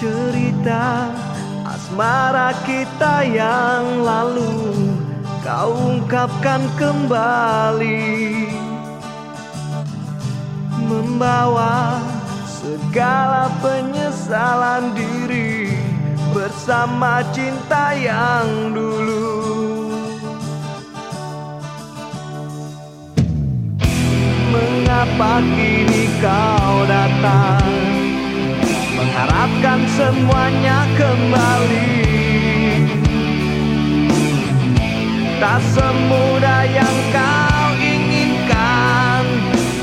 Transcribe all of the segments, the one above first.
cerita asmara kita yang lalu. Kau ungkapkan kembali. Membawa segala penyesalan diri Bersama cinta yang dulu. Mengapa kini kau datang Mengharapkan semuanya kembali Tak semudah yang kau inginkan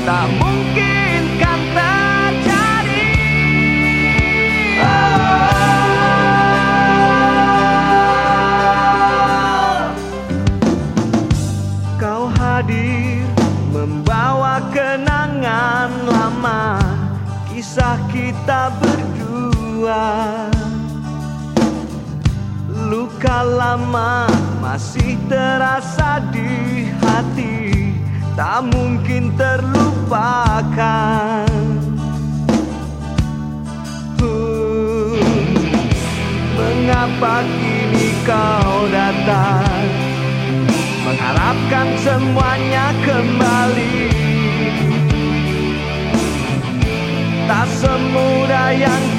Tak mungkin kan terjadi. Kau hadir membawa kenangan lama Kisah kita berdua Luka lama masih terasa di hati Tak mungkin terlupakan. Mengapa kini kau datang? Mengharapkan semuanya kembali. Tak semudah yang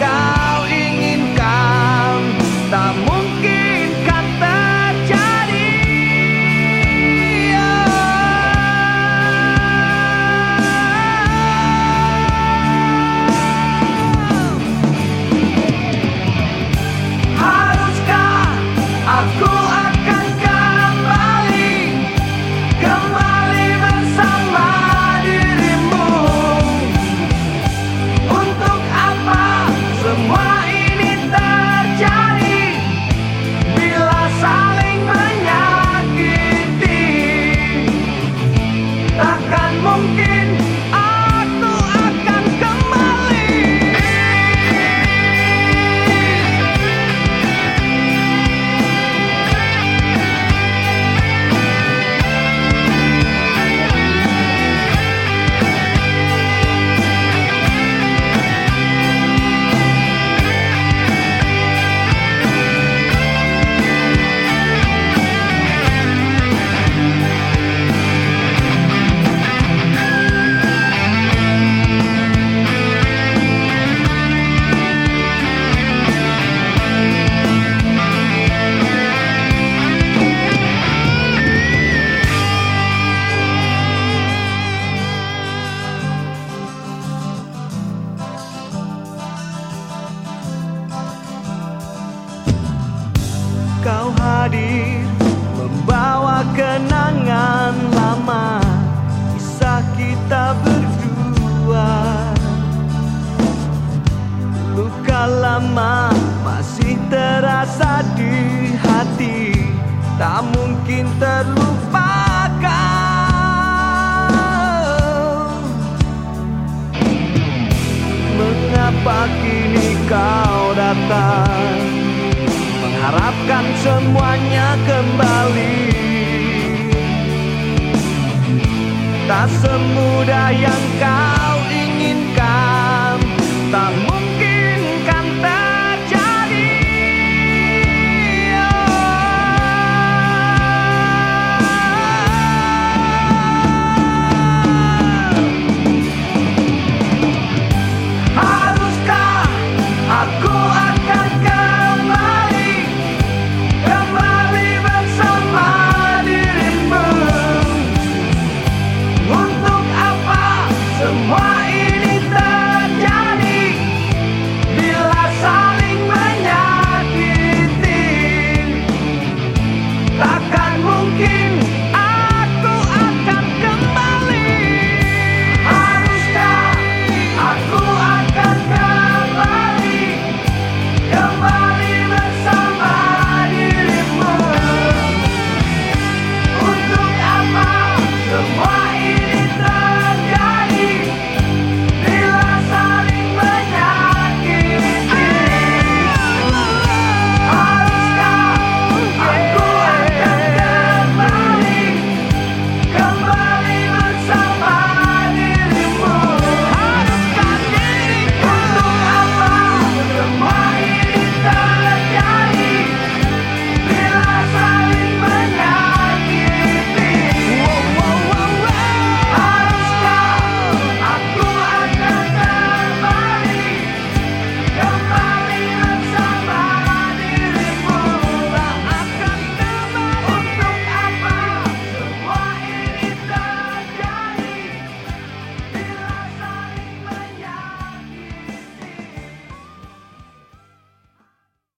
Kini kau datang. Mengharapkan semuanya kembali. Tak semudah yang kau